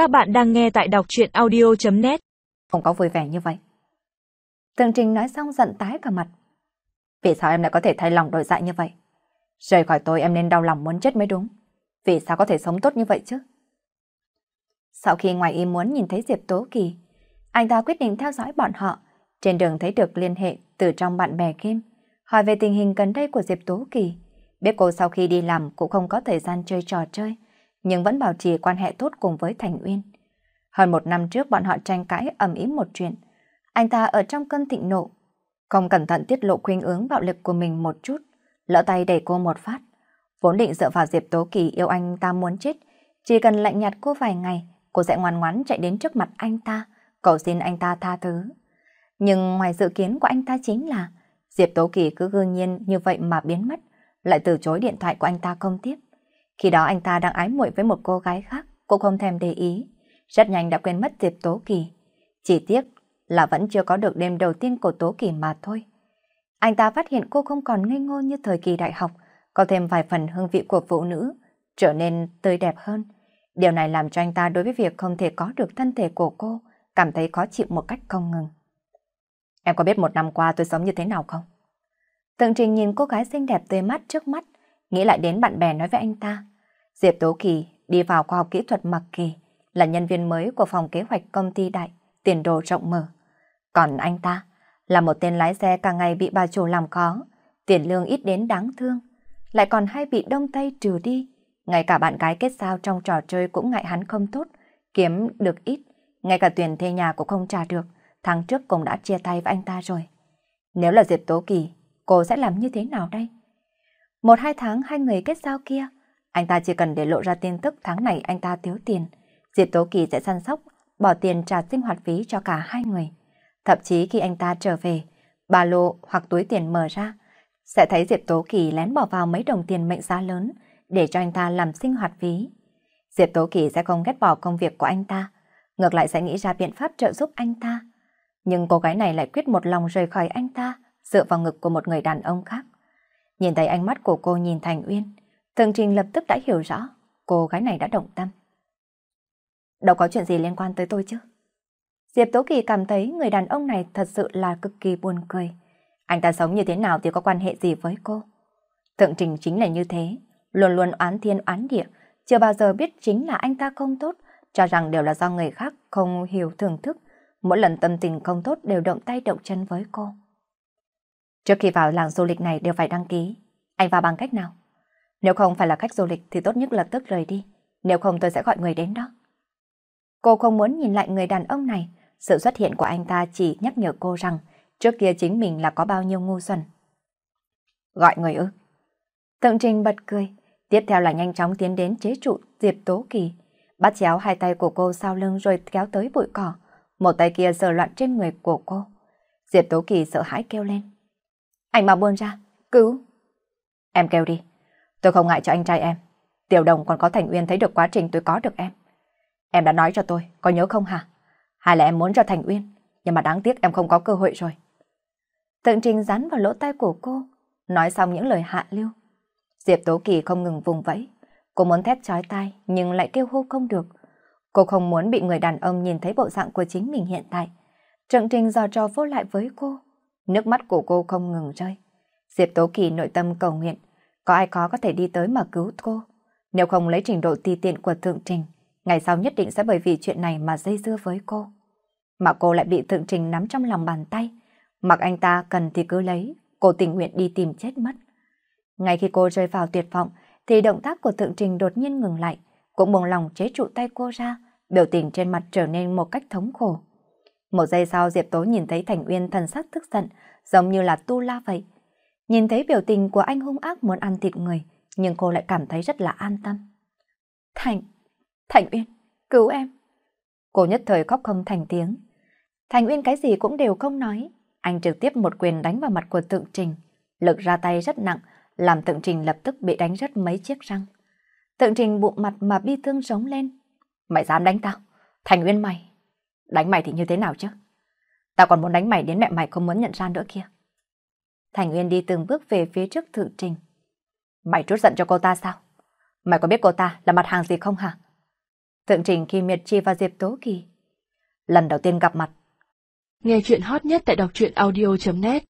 Các bạn đang nghe tại đọc chuyện audio.net Không có vui vẻ như vậy. Tường Trình nói xong giận tái cả mặt. Vì sao em lại có thể thay lòng đổi dạ như vậy? Rời khỏi tôi em nên đau lòng muốn chết mới đúng. Vì sao có thể sống tốt như vậy chứ? Sau khi ngoài ý muốn nhìn thấy Diệp Tố Kỳ, anh ta quyết định theo dõi bọn họ. Trên đường thấy được liên hệ từ trong bạn bè game, hỏi về tình hình gần đây của Diệp Tố Kỳ. Biết cô sau khi đi làm cũng không có thời gian chơi trò chơi, nhưng vẫn bảo trì quan hệ tốt cùng với Thành Uyên. Hơn một năm trước bọn họ tranh cãi ầm ĩ một chuyện. Anh ta ở trong cơn thịnh nộ, không cẩn thận tiết lộ khuynh hướng bạo lực của mình một chút, lỡ tay đẩy cô một phát. Vốn định dựa vào Diệp Tố Kỳ yêu anh ta muốn chết, chỉ cần lạnh nhạt cô vài ngày, cô sẽ ngoan ngoãn chạy đến trước mặt anh ta, cầu xin anh ta tha thứ. Nhưng ngoài dự kiến của anh ta chính là Diệp Tố Kỳ cứ gương nhiên như vậy mà biến mất, lại từ chối điện thoại của anh ta không tiếp. Khi đó anh ta đang ái muội với một cô gái khác, cô không thèm để ý. Rất nhanh đã quên mất Diệp Tố Kỳ. Chỉ tiếc là vẫn chưa có được đêm đầu tiên của Tố Kỳ mà thôi. Anh ta phát hiện cô không còn ngây ngô như thời kỳ đại học, có thêm vài phần hương vị của phụ nữ, trở nên tươi đẹp hơn. Điều này làm cho anh ta đối với việc không thể có được thân thể của cô, cảm thấy khó chịu một cách không ngừng. Em có biết một năm qua tôi sống như thế nào không? Tượng trình nhìn cô gái xinh đẹp tươi mắt trước mắt, nghĩ lại đến bạn bè nói với anh ta. Diệp Tố Kỳ đi vào khoa học kỹ thuật Mặc Kỳ, là nhân viên mới của phòng kế hoạch công ty đại, tiền đồ rộng mở. Còn anh ta là một tên lái xe cả ngày bị bà chủ làm khó, tiền lương ít đến đáng thương, lại còn hay bị đông tay trừ đi. Ngay cả bạn gái kết giao trong trò chơi cũng ngại hắn không tốt, kiếm được ít, ngay cả tiền thuê nhà cũng không trả được, tháng trước cũng đã chia tay với anh ta rồi. Nếu là Diệp Tố Kỳ, cô sẽ làm như thế nào đây? Một hai tháng hai người kết giao kia, anh ta chỉ cần để lộ ra tin tức tháng này anh ta thiếu tiền, Diệp Tố Kỳ sẽ săn sóc, bỏ tiền trả sinh hoạt phí cho cả hai người. Thậm chí khi anh ta trở về, ba lô hoặc túi tiền mở ra, sẽ thấy Diệp Tố Kỳ lén bỏ vào mấy đồng tiền mệnh giá lớn để cho anh ta làm sinh hoạt phí. Diệp Tố Kỳ sẽ không ghét bỏ công việc của anh ta, ngược lại sẽ nghĩ ra biện pháp trợ giúp anh ta. Nhưng cô gái này lại quyết một lòng rời khỏi anh ta, dựa vào ngực của một người đàn ông khác. Nhìn thấy ánh mắt của cô nhìn Thành Uyên, Thường Trình lập tức đã hiểu rõ, cô gái này đã động tâm. Đâu có chuyện gì liên quan tới tôi chứ? Diệp Tố Kỳ cảm thấy người đàn ông này thật sự là cực kỳ buồn cười. Anh ta sống như thế nào thì có quan hệ gì với cô? Thượng Trình chính là như thế, luôn luôn oán thiên oán địa, chưa bao giờ biết chính là anh ta không tốt, cho rằng đều là do người khác không hiểu thưởng thức, mỗi lần tâm tình không tốt đều động tay động chân với cô. Trước khi vào làng du lịch này đều phải đăng ký, anh vào bằng cách nào? Nếu không phải là khách du lịch thì tốt nhất lập tức rời đi, nếu không tôi sẽ gọi người đến đó. Cô không muốn nhìn lại người đàn ông này, sự xuất hiện của anh ta chỉ nhắc nhở cô rằng trước kia chính mình là có bao nhiêu ngu xuẩn. Gọi người ư? Tượng Trình bật cười, tiếp theo là nhanh chóng tiến đến chế trụ Diệp Tố Kỳ, bắt chéo hai tay của cô sau lưng rồi kéo tới bụi cỏ, một tay kia sờ loạn trên người của cô. Diệp Tố Kỳ sợ hãi kêu lên. Anh mà buông ra, cứu. Em kêu đi, tôi không ngại cho anh trai em. Tiểu đồng còn có Thành Uyên thấy được quá trình tôi có được em. Em đã nói cho tôi, có nhớ không hả? Hay là em muốn cho Thành Uyên, nhưng mà đáng tiếc em không có cơ hội rồi. Tượng trình dán vào lỗ tai của cô, nói xong những lời hạ lưu. Diệp Tố Kỳ không ngừng vùng vẫy. Cô muốn thét chói tai, nhưng lại kêu hô không được. Cô không muốn bị người đàn ông nhìn thấy bộ dạng của chính mình hiện tại. Trận trình dò trò vô lại với cô. Nước mắt của cô không ngừng rơi. Diệp Tố Kỳ nội tâm cầu nguyện, có ai khó có thể đi tới mà cứu cô. Nếu không lấy trình độ ti tiện của thượng trình, ngày sau nhất định sẽ bởi vì chuyện này mà dây dưa với cô. Mà cô lại bị thượng trình nắm trong lòng bàn tay. Mặc anh ta cần thì cứ lấy, cô tình nguyện đi tìm chết mất. Ngay khi cô rơi vào tuyệt vọng, thì động tác của thượng trình đột nhiên ngừng lại, cũng buông lòng chế trụ tay cô ra, biểu tình trên mặt trở nên một cách thống khổ. Một giây sau Diệp Tố nhìn thấy Thành Uyên thần sắc tức giận, giống như là tu la vậy. Nhìn thấy biểu tình của anh hung ác muốn ăn thịt người, nhưng cô lại cảm thấy rất là an tâm. Thành, Thành Uyên, cứu em. Cô nhất thời khóc không thành tiếng. Thành Uyên cái gì cũng đều không nói. Anh trực tiếp một quyền đánh vào mặt của tượng trình. Lực ra tay rất nặng, làm tượng trình lập tức bị đánh rất mấy chiếc răng. Tượng trình bụng mặt mà bi thương sống lên. Mày dám đánh tao? Thành Uyên mày. Đánh mày thì như thế nào chứ? Tao còn muốn đánh mày đến mẹ mày không muốn nhận ra nữa kia. Thành Uyên đi từng bước về phía trước thượng trình. Mày trút giận cho cô ta sao? Mày có biết cô ta là mặt hàng gì không hả? Thượng trình khi miệt chi và Diệp Tố Kỳ. Lần đầu tiên gặp mặt. Nghe chuyện hot nhất tại đọc truyện audio.net